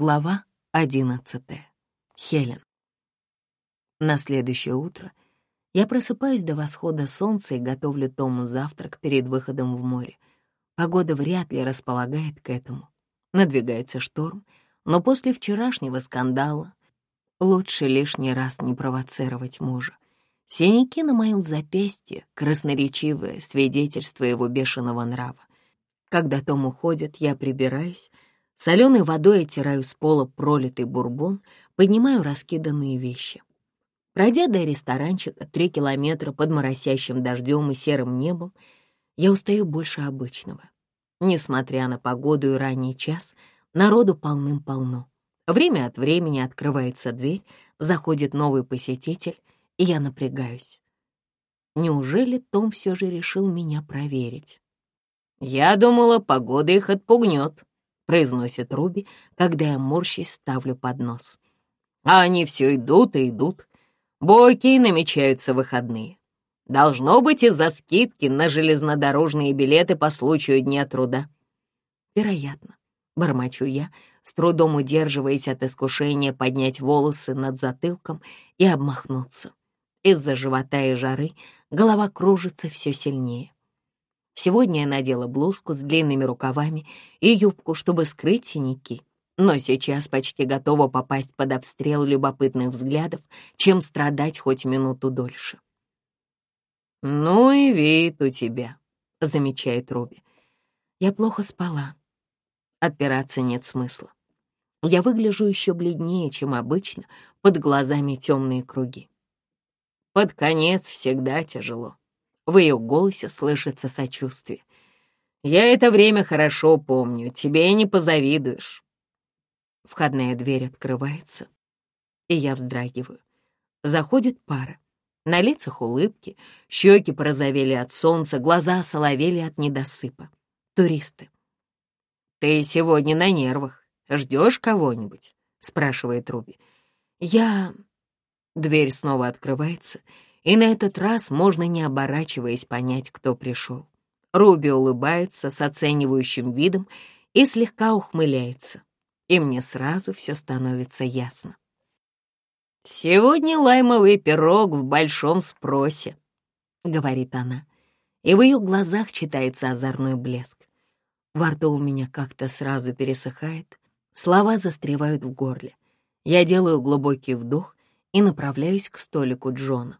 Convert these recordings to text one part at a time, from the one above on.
Глава одиннадцатая. Хелен. На следующее утро я просыпаюсь до восхода солнца и готовлю Тому завтрак перед выходом в море. Погода вряд ли располагает к этому. Надвигается шторм, но после вчерашнего скандала лучше лишний раз не провоцировать мужа. Синяки на моем запястье — красноречивое свидетельство его бешеного нрава. Когда Том уходит, я прибираюсь — Соленой водой оттираю с пола пролитый бурбон, поднимаю раскиданные вещи. Пройдя до ресторанчика три километра под моросящим дождем и серым небом, я устаю больше обычного. Несмотря на погоду и ранний час, народу полным-полно. Время от времени открывается дверь, заходит новый посетитель, и я напрягаюсь. Неужели Том все же решил меня проверить? «Я думала, погода их отпугнет», произносит Руби, когда я морщись ставлю поднос. А они все идут и идут. Бойки намечаются выходные. Должно быть из-за скидки на железнодорожные билеты по случаю Дня труда. Вероятно, бормочу я, с трудом удерживаясь от искушения поднять волосы над затылком и обмахнуться. Из-за живота и жары голова кружится все сильнее. Сегодня я надела блузку с длинными рукавами и юбку, чтобы скрыть синяки. Но сейчас почти готова попасть под обстрел любопытных взглядов, чем страдать хоть минуту дольше. «Ну и вид у тебя», — замечает Руби. «Я плохо спала. Отпираться нет смысла. Я выгляжу еще бледнее, чем обычно, под глазами темные круги. Под конец всегда тяжело. В ее голосе слышится сочувствие. «Я это время хорошо помню, тебе не позавидуешь». Входная дверь открывается, и я вздрагиваю. Заходит пара. На лицах улыбки, щеки порозовели от солнца, глаза соловели от недосыпа. Туристы. «Ты сегодня на нервах. Ждешь кого-нибудь?» — спрашивает Руби. «Я...» Дверь снова открывается, и на этот раз можно, не оборачиваясь, понять, кто пришел. Руби улыбается с оценивающим видом и слегка ухмыляется. И мне сразу все становится ясно. «Сегодня лаймовый пирог в большом спросе», — говорит она, и в ее глазах читается озорной блеск. Во рту у меня как-то сразу пересыхает, слова застревают в горле. Я делаю глубокий вдох и направляюсь к столику Джона.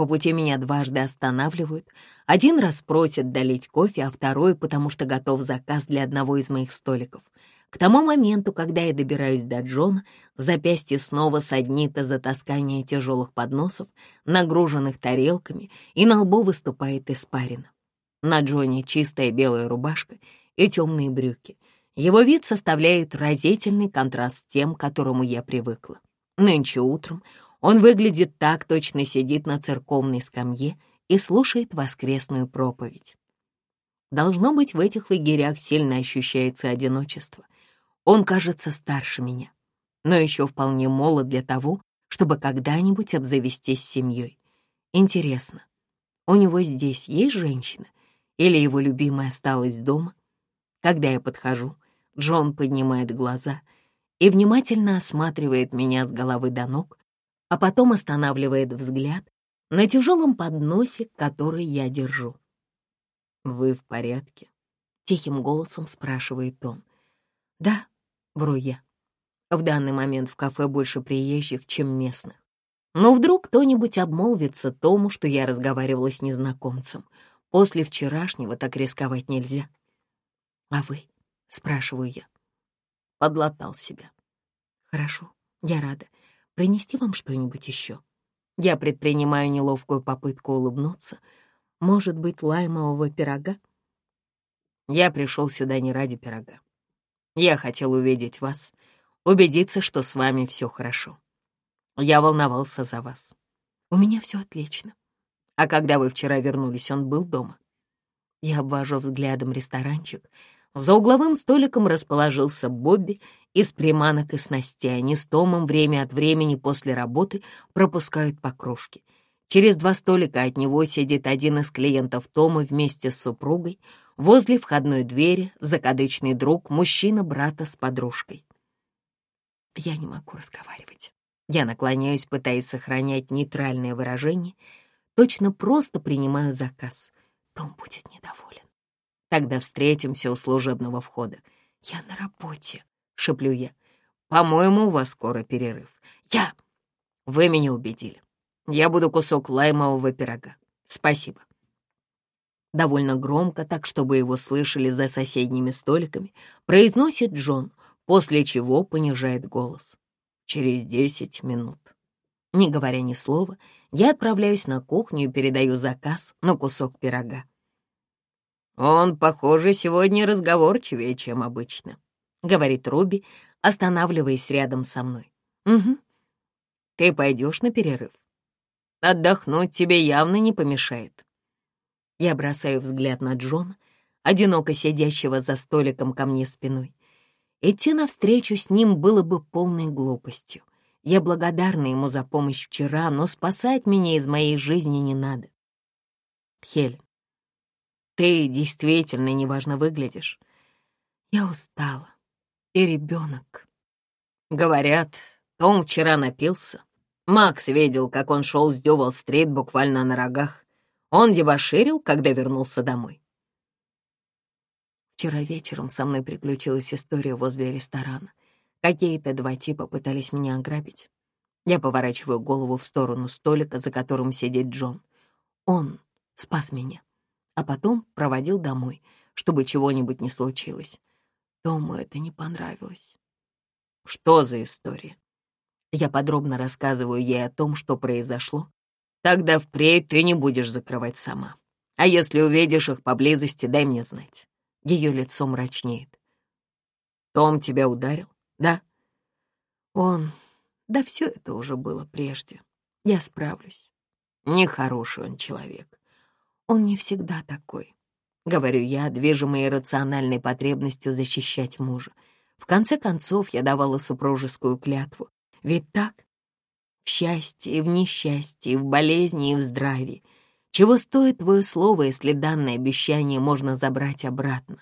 По пути меня дважды останавливают. Один раз просят долить кофе, а второй, потому что готов заказ для одного из моих столиков. К тому моменту, когда я добираюсь до Джона, запястье снова саднит из-за таскания тяжелых подносов, нагруженных тарелками, и на лбу выступает испарина. На Джоне чистая белая рубашка и темные брюки. Его вид составляет разительный контраст с тем, к которому я привыкла. Нынче утром он выглядит так, точно сидит на церковной скамье и слушает воскресную проповедь. Должно быть, в этих лагерях сильно ощущается одиночество. Он кажется старше меня, но еще вполне молод для того, чтобы когда-нибудь обзавестись семьей. Интересно, у него здесь есть женщина или его любимая осталась дома? Когда я подхожу, Джон поднимает глаза и внимательно осматривает меня с головы до ног, а потом останавливает взгляд на тяжелом подносе, который я держу. «Вы в порядке?» — тихим голосом спрашивает он. «Да», — вру я. В данный момент в кафе больше приезжих, чем местных. Но вдруг кто-нибудь обмолвится тому, что я разговаривала с незнакомцем. После вчерашнего так рисковать нельзя. «А вы?» — спрашиваю я. Подлатал себя. «Хорошо, я рада. Принести вам что-нибудь еще?» Я предпринимаю неловкую попытку улыбнуться. Может быть, лаймового пирога? Я пришел сюда не ради пирога. Я хотел увидеть вас, убедиться, что с вами все хорошо. Я волновался за вас. У меня все отлично. А когда вы вчера вернулись, он был дома? Я обвожу взглядом ресторанчик, за угловым столиком расположился Бобби из приманок и снастей. Они с Томом время от времени после работы пропускают по кружке. Через два столика от него сидит один из клиентов Тома вместе с супругой. Возле входной двери закадычный друг, мужчина брата с подружкой. Я не могу разговаривать. Я наклоняюсь, пытаясь сохранять нейтральное выражение. Точно просто принимаю заказ. Том будет недоволен. Тогда встретимся у служебного входа. Я на работе, шеплю я. По-моему, у вас скоро перерыв. Я... Вы меня убедили. Я буду кусок лаймового пирога. Спасибо. Довольно громко, так чтобы его слышали за соседними столиками, произносит Джон, после чего понижает голос. Через десять минут. Не говоря ни слова, я отправляюсь на кухню и передаю заказ на кусок пирога. «Он, похоже, сегодня разговорчивее, чем обычно», — говорит Руби, останавливаясь рядом со мной. «Угу. Ты пойдешь на перерыв? Отдохнуть тебе явно не помешает». Я бросаю взгляд на Джона, одиноко сидящего за столиком ко мне спиной. Идти навстречу с ним было бы полной глупостью. Я благодарна ему за помощь вчера, но спасать меня из моей жизни не надо. Хелен, ты действительно неважно выглядишь. Я устала. И ребенок. Говорят, Том вчера напился. Макс видел, как он шел с Дювал-стрит буквально на рогах. Он дебоширил, когда вернулся домой. Вчера вечером со мной приключилась история возле ресторана. Какие-то два типа пытались меня ограбить. Я поворачиваю голову в сторону столика, за которым сидит Джон. Он спас меня, а потом проводил домой, чтобы чего-нибудь не случилось. Тому это не понравилось. Что за история? Я подробно рассказываю ей о том, что произошло, Тогда впредь ты не будешь закрывать сама. А если увидишь их поблизости, дай мне знать. Ее лицо мрачнеет. Том тебя ударил, да? Он... Да все это уже было прежде. Я справлюсь. Нехороший он человек. Он не всегда такой. Говорю я, движимая иррациональной потребностью защищать мужа. В конце концов, я давала супружескую клятву. Ведь так? в счастье в несчастье, в болезни и в здравии. Чего стоит твое слово, если данное обещание можно забрать обратно?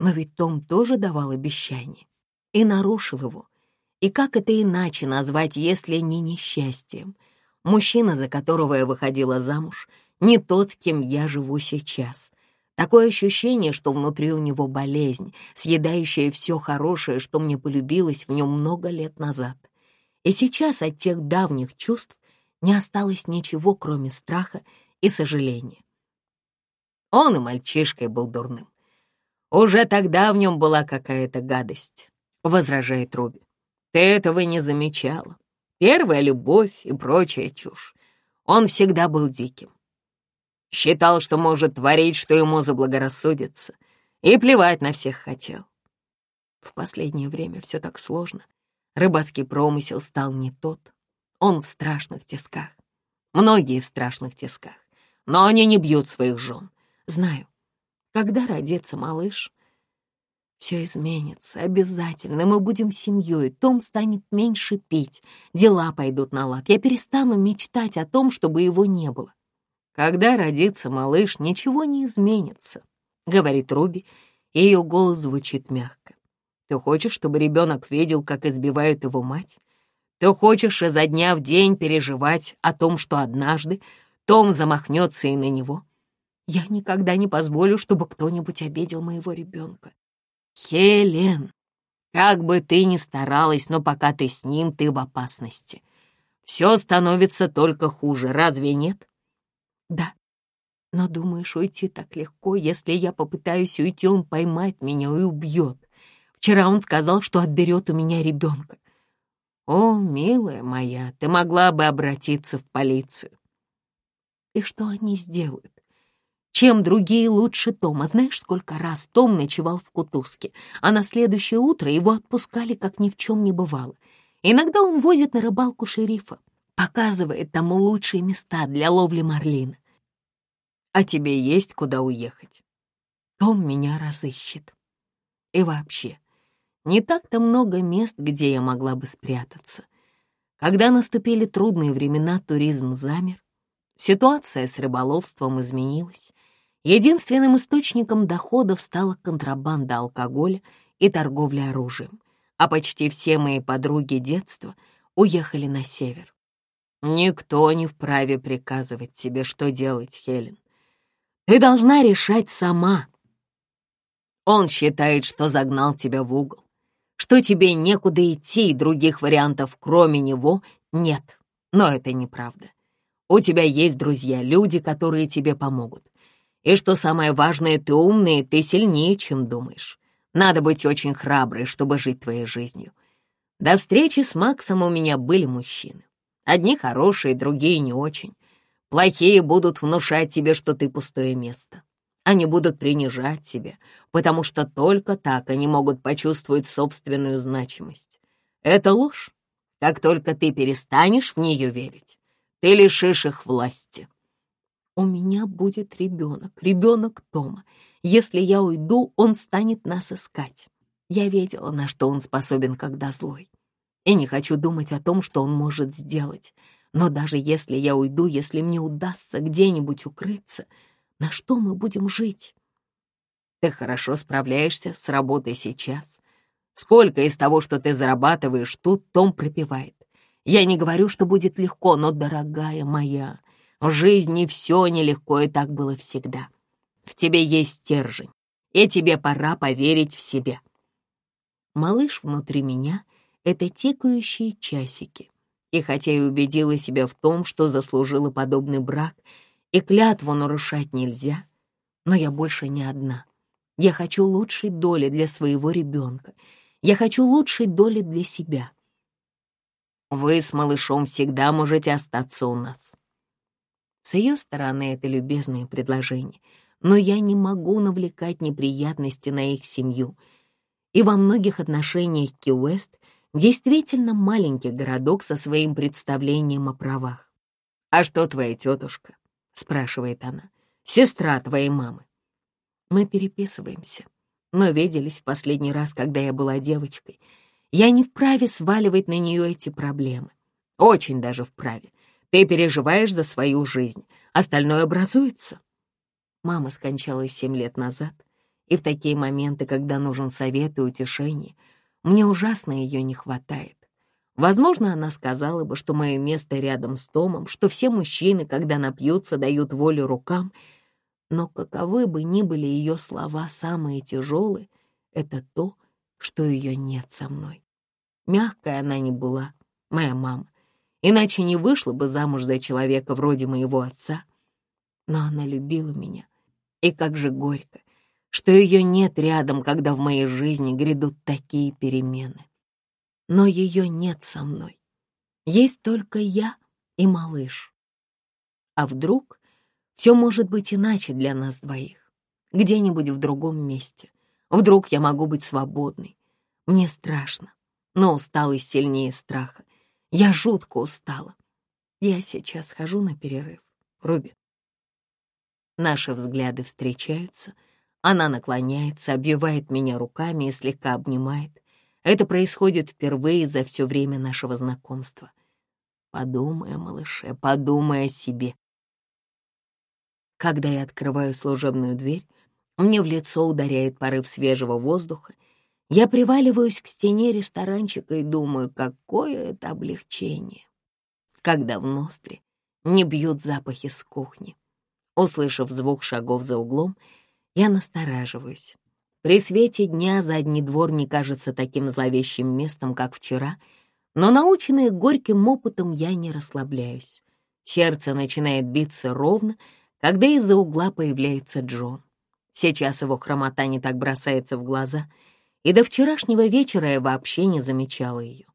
Но ведь Том тоже давал обещание и нарушил его. И как это иначе назвать, если не несчастьем? Мужчина, за которого я выходила замуж, не тот, с кем я живу сейчас. Такое ощущение, что внутри у него болезнь, съедающая все хорошее, что мне полюбилось в нем много лет назад. И сейчас от тех давних чувств не осталось ничего, кроме страха и сожаления. Он и мальчишкой был дурным. Уже тогда в нем была какая-то гадость, — возражает Руби. Ты этого не замечала. Первая любовь и прочая чушь. Он всегда был диким. Считал, что может творить, что ему заблагорассудится, и плевать на всех хотел. В последнее время все так сложно. Рыбацкий промысел стал не тот. Он в страшных тисках. Многие в страшных тисках. Но они не бьют своих жен. Знаю, когда родится малыш, все изменится, обязательно. Мы будем семьей, Том станет меньше пить, дела пойдут на лад. Я перестану мечтать о том, чтобы его не было. Когда родится малыш, ничего не изменится, — говорит Руби, и ее голос звучит мягко. Ты хочешь, чтобы ребенок видел, как избивают его мать? Ты хочешь изо дня в день переживать о том, что однажды Том замахнется и на него? Я никогда не позволю, чтобы кто-нибудь обидел моего ребенка. Хелен, как бы ты ни старалась, но пока ты с ним, ты в опасности. Все становится только хуже, разве нет? Да, но думаешь, уйти так легко, если я попытаюсь уйти, он поймает меня и убьет. Вчера он сказал, что отберет у меня ребенка. О, милая моя, ты могла бы обратиться в полицию. И что они сделают? Чем другие лучше Тома? Знаешь, сколько раз Том ночевал в кутузке, а на следующее утро его отпускали, как ни в чем не бывало. Иногда он возит на рыбалку шерифа, показывает тому лучшие места для ловли марлина. А тебе есть куда уехать? Том меня разыщет. И вообще, не так-то много мест, где я могла бы спрятаться. Когда наступили трудные времена, туризм замер. Ситуация с рыболовством изменилась. Единственным источником доходов стала контрабанда алкоголя и торговля оружием. а почти все мои подруги детства уехали на север. Никто не вправе приказывать тебе, что делать, Хелен. Ты должна решать сама. Он считает, что загнал тебя в угол, что тебе некуда идти, и других вариантов, кроме него, нет. Но это неправда. У тебя есть друзья, люди, которые тебе помогут. И что самое важное, ты умный, ты сильнее, чем думаешь. Надо быть очень храброй, чтобы жить твоей жизнью. До встречи с Максом у меня были мужчины. Одни хорошие, другие не очень. Плохие будут внушать тебе, что ты пустое место. Они будут принижать тебя, потому что только так они могут почувствовать собственную значимость. Это ложь. Как только ты перестанешь в нее верить, ты лишишь их власти. У меня будет ребенок, ребенок Тома, если я уйду, он станет нас искать. Я видела, на что он способен, когда злой. И не хочу думать о том, что он может сделать. Но даже если я уйду, если мне удастся где-нибудь укрыться, на что мы будем жить? Ты хорошо справляешься с работой сейчас. Сколько из того, что ты зарабатываешь тут, Том пропивает. Я не говорю, что будет легко, но, дорогая моя, в жизни все нелегко, и так было всегда. В тебе есть стержень, и тебе пора поверить в себя. Малыш внутри меня — это тикающие часики. И хотя я убедила себя в том, что заслужила подобный брак, и клятву нарушать нельзя, но я больше не одна. Я хочу лучшей доли для своего ребенка. Я хочу лучшей доли для себя. Вы с малышом всегда можете остаться у нас. С ее стороны это любезное предложение — но я не могу навлекать неприятности на их семью. И во многих отношениях Ки-Уэст действительно маленький городок со своим представлением о правах. «А что твоя тетушка?» — спрашивает она. «Сестра твоей мамы». Мы переписываемся, но виделись в последний раз, когда я была девочкой. Я не вправе сваливать на нее эти проблемы. Очень даже вправе. Ты переживаешь за свою жизнь, остальное образуется. Мама скончалась семь лет назад, и в такие моменты, когда нужен совет и утешение, мне ужасно ее не хватает. Возможно, она сказала бы, что мое место рядом с Томом, что все мужчины, когда напьются, дают волю рукам, но каковы бы ни были ее слова самые тяжелые, это то, что ее нет со мной. Мягкая она не была, моя мама, иначе не вышла бы замуж за человека вроде моего отца. Но она любила меня и как же горько, что ее нет рядом, когда в моей жизни грядут такие перемены. Но ее нет со мной. Есть только я и малыш. А вдруг все может быть иначе для нас двоих, где-нибудь в другом месте. Вдруг я могу быть свободной. Мне страшно, но усталость сильнее страха. Я жутко устала. Я сейчас хожу на перерыв. Руби, Наши взгляды встречаются. Она наклоняется, обвивает меня руками и слегка обнимает. Это происходит впервые за все время нашего знакомства. Подумай о малыше, подумай о себе. Когда я открываю служебную дверь, мне в лицо ударяет порыв свежего воздуха. Я приваливаюсь к стене ресторанчика и думаю, какое это облегчение, когда в ноздри не бьют запахи с кухни. Услышав звук шагов за углом, я настораживаюсь. При свете дня задний двор не кажется таким зловещим местом, как вчера, но, наученная горьким опытом, я не расслабляюсь. Сердце начинает биться ровно, когда из-за угла появляется Джон. Сейчас его хромота не так бросается в глаза, и до вчерашнего вечера я вообще не замечала ее.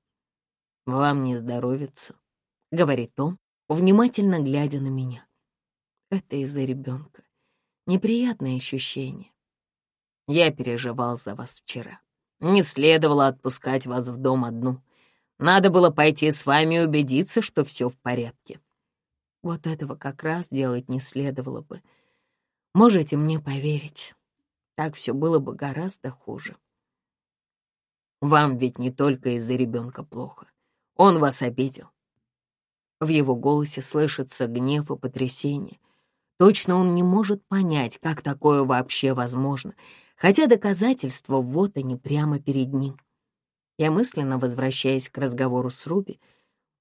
«Вам не здоровится», — говорит он, внимательно глядя на меня. Это из-за ребенка. Неприятное ощущение. Я переживал за вас вчера. Не следовало отпускать вас в дом одну. Надо было пойти с вами и убедиться, что все в порядке. Вот этого как раз делать не следовало бы. Можете мне поверить, так все было бы гораздо хуже. Вам ведь не только из-за ребенка плохо. Он вас обидел. В его голосе слышится гнев и потрясение — Точно он не может понять, как такое вообще возможно, хотя доказательства вот они прямо перед ним. Я мысленно возвращаясь к разговору с Руби.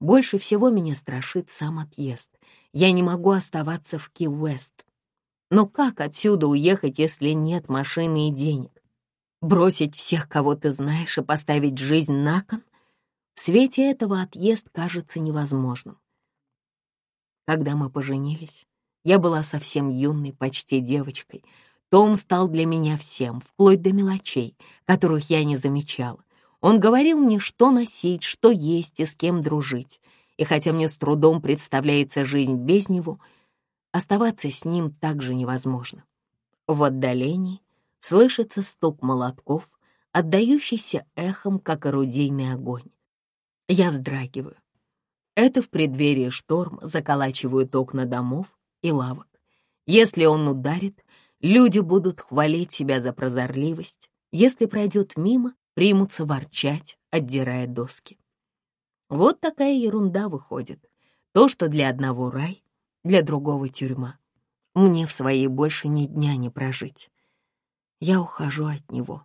Больше всего меня страшит сам отъезд. Я не могу оставаться в Ки-Уэст. Но как отсюда уехать, если нет машины и денег? Бросить всех, кого ты знаешь, и поставить жизнь на кон? В свете этого отъезд кажется невозможным. Когда мы поженились, я была совсем юной, почти девочкой. Том стал для меня всем, вплоть до мелочей, которых я не замечала. Он говорил мне, что носить, что есть и с кем дружить. И хотя мне с трудом представляется жизнь без него, оставаться с ним также невозможно. В отдалении слышится стук молотков, отдающийся эхом, как орудийный огонь. Я вздрагиваю. Это в преддверии шторм заколачивают окна домов и лавок. Если он ударит, люди будут хвалить себя за прозорливость. Если пройдет мимо, примутся ворчать, отдирая доски. Вот такая ерунда выходит. То, что для одного рай, для другого тюрьма. Мне в своей больше ни дня не прожить. Я ухожу от него.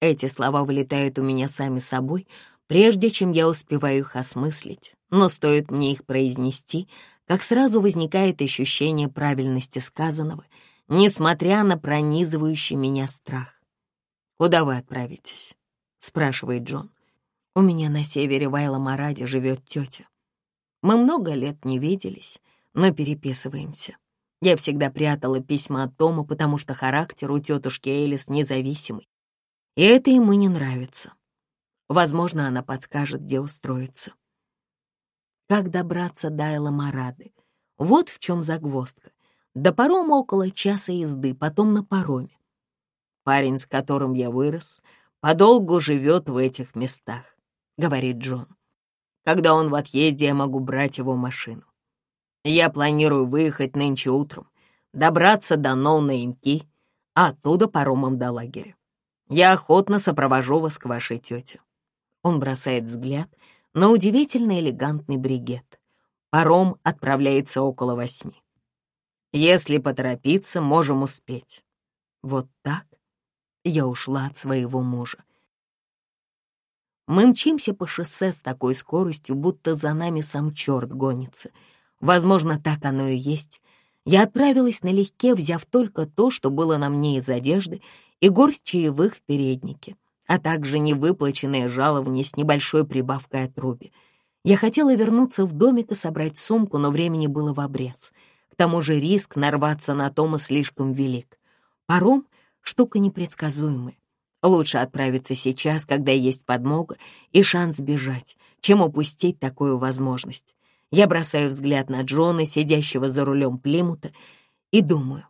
Эти слова вылетают у меня сами собой, прежде чем я успеваю их осмыслить, но стоит мне их произнести, как сразу возникает ощущение правильности сказанного, несмотря на пронизывающий меня страх. «Куда вы отправитесь?» — спрашивает Джон. «У меня на севере Вайла-Мараде живет тетя. Мы много лет не виделись, но переписываемся. Я всегда прятала письма от Тома, потому что характер у тетушки Элис независимый. И это ему не нравится. Возможно, она подскажет, где устроиться. Как добраться до Эламарады? Вот в чем загвоздка. До парома около часа езды, потом на пароме. Парень, с которым я вырос, подолгу живет в этих местах, говорит Джон. Когда он в отъезде, я могу брать его машину. Я планирую выехать нынче утром, добраться до Ноунеймки, а оттуда паромом до лагеря. Я охотно сопровожу вас к вашей тете. Он бросает взгляд на удивительно элегантный бригет. Паром отправляется около восьми. Если поторопиться, можем успеть. Вот так я ушла от своего мужа. Мы мчимся по шоссе с такой скоростью, будто за нами сам черт гонится. Возможно, так оно и есть. Я отправилась налегке, взяв только то, что было на мне из одежды, и горсть чаевых в переднике а также невыплаченное жалование с небольшой прибавкой от Руби. Я хотела вернуться в домик и собрать сумку, но времени было в обрез. К тому же риск нарваться на Тома слишком велик. Паром — штука непредсказуемая. Лучше отправиться сейчас, когда есть подмога и шанс бежать, чем упустить такую возможность. Я бросаю взгляд на Джона, сидящего за рулем Плимута, и думаю,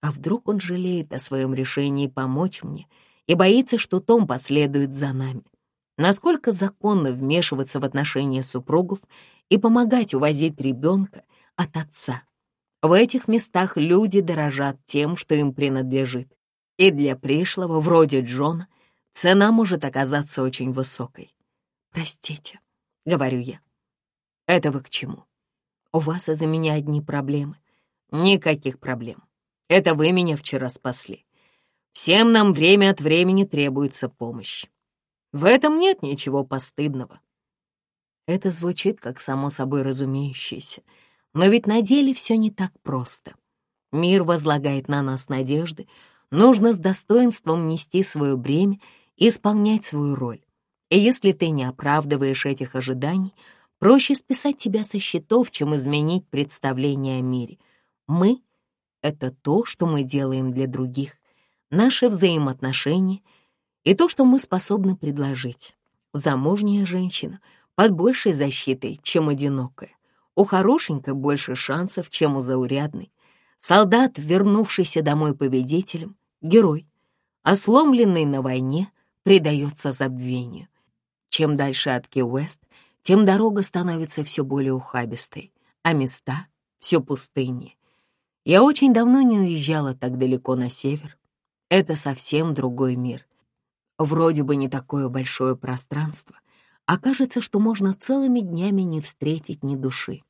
а вдруг он жалеет о своем решении помочь мне — и боится, что Том последует за нами. Насколько законно вмешиваться в отношения супругов и помогать увозить ребенка от отца? В этих местах люди дорожат тем, что им принадлежит. И для пришлого, вроде Джона, цена может оказаться очень высокой. «Простите», — говорю я. «Это вы к чему? У вас из-за меня одни проблемы». «Никаких проблем. Это вы меня вчера спасли. Всем нам время от времени требуется помощь. В этом нет ничего постыдного. Это звучит как само собой разумеющееся, но ведь на деле все не так просто. Мир возлагает на нас надежды, нужно с достоинством нести свое бремя и исполнять свою роль. И если ты не оправдываешь этих ожиданий, проще списать тебя со счетов, чем изменить представление о мире. Мы — это то, что мы делаем для других наши взаимоотношения и то, что мы способны предложить. Замужняя женщина под большей защитой, чем одинокая. У хорошенькой больше шансов, чем у заурядной. Солдат, вернувшийся домой победителем, герой, а сломленный на войне, предается забвению. Чем дальше от Ки-Уэст, тем дорога становится все более ухабистой, а места — все пустыннее. Я очень давно не уезжала так далеко на север, это совсем другой мир. Вроде бы не такое большое пространство, а кажется, что можно целыми днями не встретить ни души.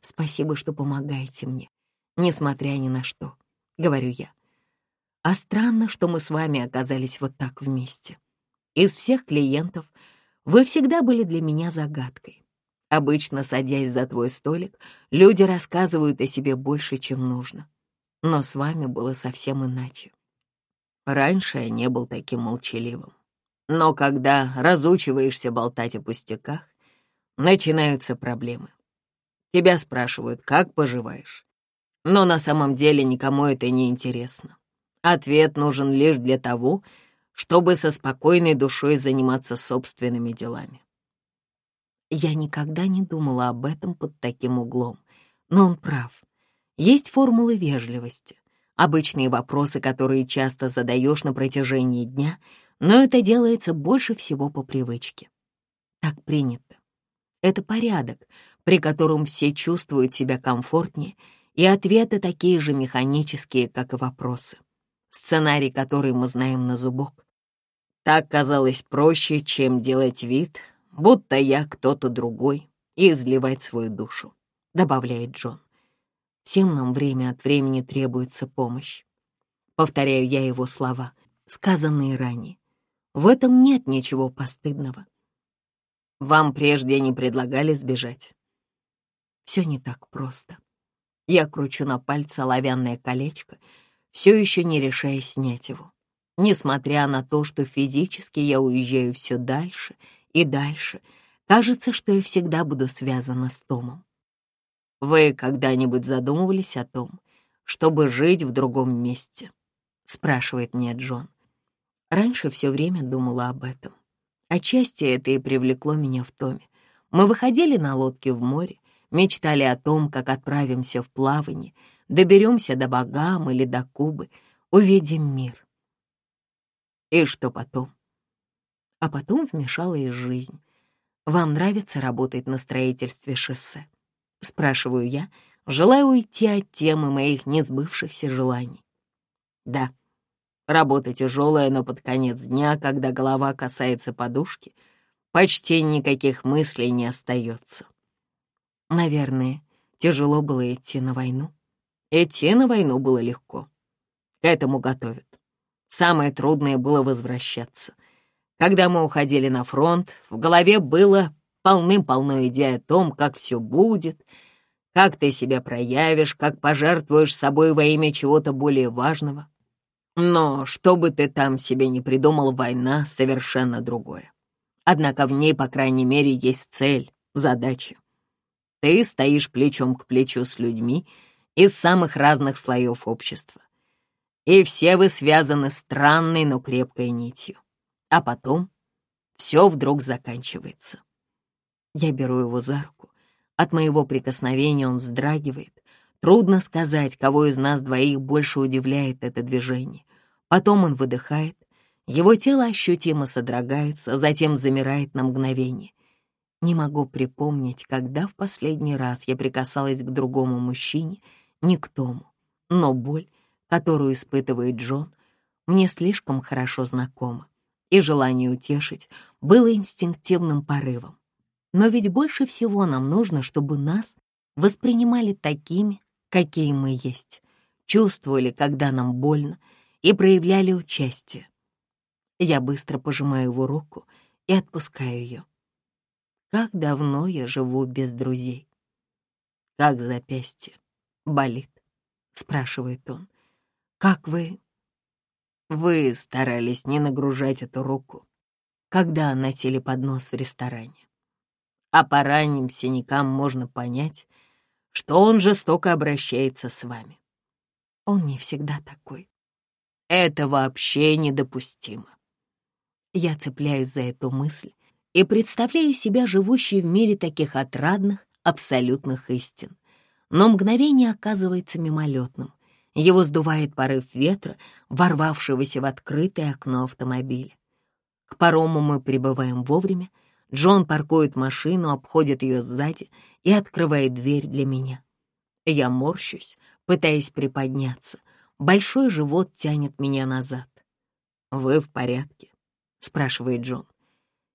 Спасибо, что помогаете мне, несмотря ни на что, — говорю я. А странно, что мы с вами оказались вот так вместе. Из всех клиентов вы всегда были для меня загадкой. Обычно, садясь за твой столик, люди рассказывают о себе больше, чем нужно. Но с вами было совсем иначе. Раньше я не был таким молчаливым. Но когда разучиваешься болтать о пустяках, начинаются проблемы. Тебя спрашивают, как поживаешь. Но на самом деле никому это не интересно. Ответ нужен лишь для того, чтобы со спокойной душой заниматься собственными делами. Я никогда не думала об этом под таким углом, но он прав. Есть формулы вежливости, обычные вопросы, которые часто задаешь на протяжении дня, но это делается больше всего по привычке. Так принято. Это порядок, при котором все чувствуют себя комфортнее, и ответы такие же механические, как и вопросы. Сценарий, который мы знаем на зубок. Так казалось проще, чем делать вид, будто я кто-то другой, и изливать свою душу, добавляет Джон. Всем нам время от времени требуется помощь. Повторяю я его слова, сказанные ранее. В этом нет ничего постыдного. Вам прежде не предлагали сбежать? Все не так просто. Я кручу на пальце оловянное колечко, все еще не решая снять его. Несмотря на то, что физически я уезжаю все дальше и дальше, кажется, что я всегда буду связана с Томом. Вы когда-нибудь задумывались о том, чтобы жить в другом месте? Спрашивает меня Джон. Раньше все время думала об этом. Отчасти это и привлекло меня в Томе. Мы выходили на лодке в море, мечтали о том, как отправимся в плавание, доберемся до Багам или до Кубы, увидим мир. И что потом? А потом вмешалась жизнь. Вам нравится работать на строительстве шоссе? Спрашиваю я, желая уйти от темы моих несбывшихся желаний. Да, работа тяжелая, но под конец дня, когда голова касается подушки, почти никаких мыслей не остается. Наверное, тяжело было идти на войну. Идти на войну было легко. К этому готовят. Самое трудное было возвращаться. Когда мы уходили на фронт, в голове было полным-полно идей о том, как все будет, как ты себя проявишь, как пожертвуешь собой во имя чего-то более важного. Но что бы ты там себе не придумал, война — совершенно другое. Однако в ней, по крайней мере, есть цель, задача. Ты стоишь плечом к плечу с людьми из самых разных слоев общества. И все вы связаны странной, но крепкой нитью. А потом все вдруг заканчивается. Я беру его за руку. От моего прикосновения он вздрагивает. Трудно сказать, кого из нас двоих больше удивляет это движение. Потом он выдыхает. Его тело ощутимо содрогается, затем замирает на мгновение. Не могу припомнить, когда в последний раз я прикасалась к другому мужчине, не к тому. Но боль, которую испытывает Джон, мне слишком хорошо знакома, и желание утешить было инстинктивным порывом. Но ведь больше всего нам нужно, чтобы нас воспринимали такими, какие мы есть, чувствовали, когда нам больно, и проявляли участие. Я быстро пожимаю его руку и отпускаю ее. Как давно я живу без друзей? Как запястье? Болит? Спрашивает он. Как вы... Вы старались не нагружать эту руку, когда носили поднос в ресторане. А по ранним синякам можно понять, что он жестоко обращается с вами. Он не всегда такой. Это вообще недопустимо. Я цепляюсь за эту мысль, и представляю себя живущей в мире таких отрадных, абсолютных истин. Но мгновение оказывается мимолетным. Его сдувает порыв ветра, ворвавшегося в открытое окно автомобиля. К парому мы прибываем вовремя. Джон паркует машину, обходит ее сзади и открывает дверь для меня. Я морщусь, пытаясь приподняться. Большой живот тянет меня назад. «Вы в порядке?» — спрашивает Джон.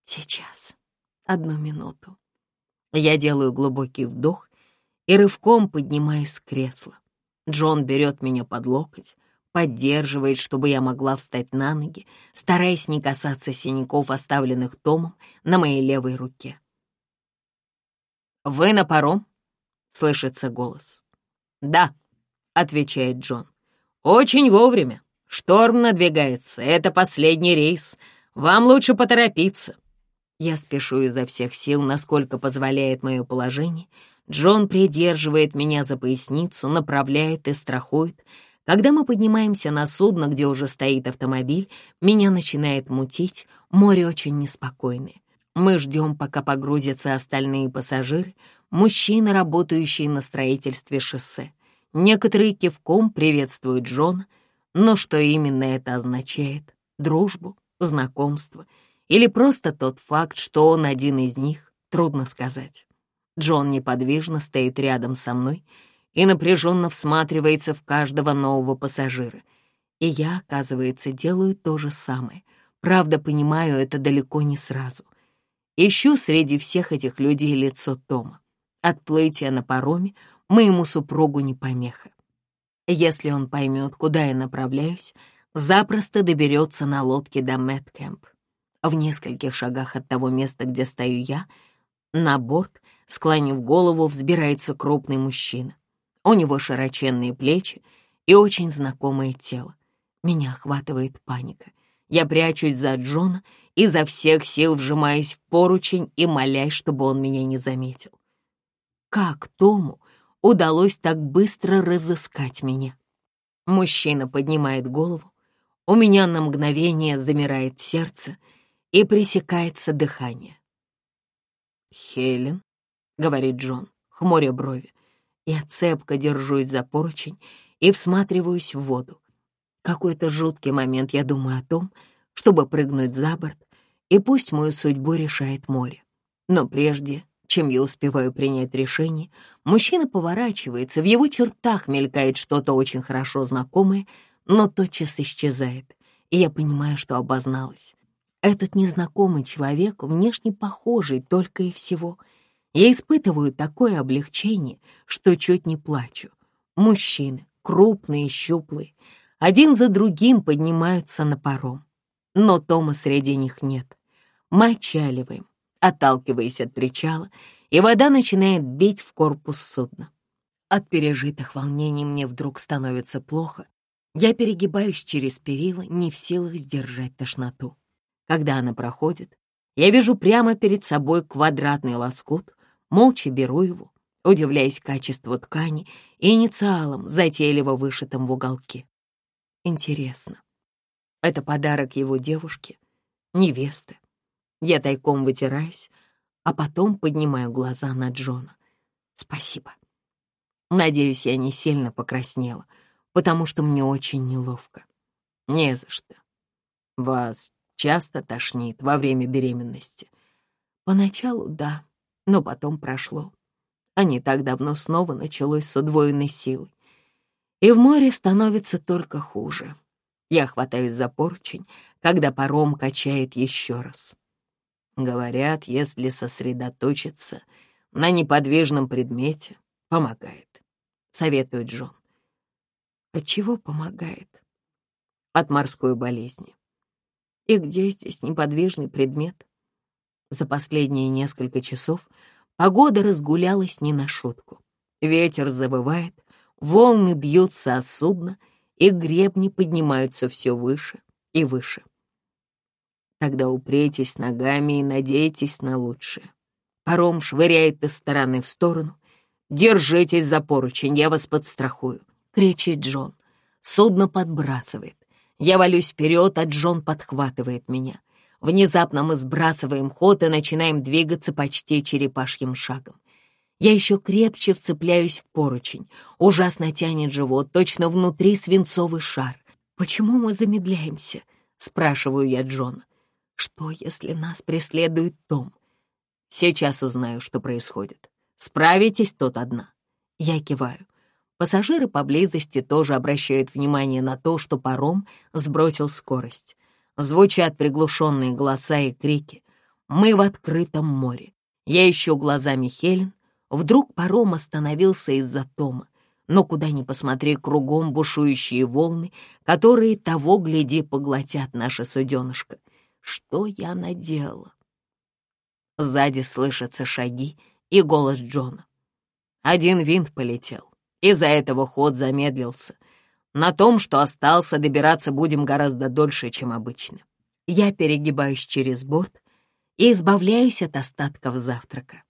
Сейчас. Одну минуту. Я делаю глубокий вдох и рывком поднимаюсь с кресла. Джон берет меня под локоть, поддерживает, чтобы я могла встать на ноги, стараясь не касаться синяков, оставленных Томом на моей левой руке. «Вы на паром?» — слышится голос. «Да», — отвечает Джон. «Очень вовремя. Шторм надвигается. Это последний рейс. Вам лучше поторопиться». Я спешу изо всех сил, насколько позволяет мое положение. Джон придерживает меня за поясницу, направляет и страхует. Когда мы поднимаемся на судно, где уже стоит автомобиль, меня начинает мутить, море очень неспокойное. Мы ждем, пока погрузятся остальные пассажиры, мужчины, работающие на строительстве шоссе. Некоторые кивком приветствуют Джона, но что именно это означает? Дружбу? Знакомство? Или просто тот факт, что он один из них, трудно сказать. Джон неподвижно стоит рядом со мной и напряженно всматривается в каждого нового пассажира. И я, оказывается, делаю то же самое. Правда, понимаю это далеко не сразу. Ищу среди всех этих людей лицо Тома. Отплытие на пароме моему супругу не помеха. Если он поймет, куда я направляюсь, запросто доберется на лодке до Мэткэмп. В нескольких шагах от того места, где стою я, на борт, склонив голову, взбирается крупный мужчина. У него широченные плечи и очень знакомое тело. Меня охватывает паника. Я прячусь за Джона, и изо всех сил вжимаясь в поручень и молясь, чтобы он меня не заметил. Как Тому удалось так быстро разыскать меня? Мужчина поднимает голову. У меня на мгновение замирает сердце — и пресекается дыхание. «Хелен», — говорит Джон, хмуря брови, я цепко держусь за поручень и всматриваюсь в воду. Какой-то жуткий момент я думаю о том, чтобы прыгнуть за борт, и пусть мою судьбу решает море. Но прежде, чем я успеваю принять решение, мужчина поворачивается, в его чертах мелькает что-то очень хорошо знакомое, но тотчас исчезает, и я понимаю, что обозналась. Этот незнакомый человек, внешне похожий только и всего. Я испытываю такое облегчение, что чуть не плачу. Мужчины, крупные, щуплые, один за другим поднимаются на паром. Но Тома среди них нет. Мы отчаливаем, отталкиваясь от причала, и вода начинает бить в корпус судна. От пережитых волнений мне вдруг становится плохо. Я перегибаюсь через перила, не в силах сдержать тошноту. Когда она проходит, я вижу прямо перед собой квадратный лоскут, молча беру его, удивляясь качеству ткани и инициалам, затейливо вышитым в уголке. Интересно, это подарок его девушке, невесты. Я тайком вытираюсь, а потом поднимаю глаза на Джона. Спасибо. Надеюсь, я не сильно покраснела, потому что мне очень неловко. Не за что. Вас часто тошнит во время беременности. Поначалу да, но потом прошло. А не так давно снова началось с удвоенной силой. И в море становится только хуже. Я хватаюсь за поручень, когда паром качает еще раз. Говорят, если сосредоточиться на неподвижном предмете, помогает. Советует Джон. От чего помогает? От морской болезни. И где здесь неподвижный предмет? За последние несколько часов погода разгулялась не на шутку. Ветер завывает, волны бьются о судно, и гребни поднимаются все выше и выше. Тогда упрейтесь ногами и надейтесь на лучшее. Паром швыряет из стороны в сторону. «Держитесь за поручень, я вас подстрахую!» — кричит Джон. Судно подбрасывает. Я валюсь вперед, а Джон подхватывает меня. Внезапно мы сбрасываем ход и начинаем двигаться почти черепашьим шагом. Я еще крепче вцепляюсь в поручень. Ужасно тянет живот, точно внутри свинцовый шар. «Почему мы замедляемся?» — спрашиваю я Джона. «Что, если нас преследует Том?» «Сейчас узнаю, что происходит. Справитесь тут одна». Я киваю. Пассажиры поблизости тоже обращают внимание на то, что паром сбросил скорость. Звучат приглушенные голоса и крики. Мы в открытом море. Я ищу глазами Хелен. Вдруг паром остановился из-за Тома. Но куда ни посмотри, кругом бушующие волны, которые того, гляди, поглотят наше суденышко. Что я наделала? Сзади слышатся шаги и голос Джона. Один винт полетел. Из-за этого ход замедлился. На том, что остался, добираться будем гораздо дольше, чем обычно. Я перегибаюсь через борт и избавляюсь от остатков завтрака.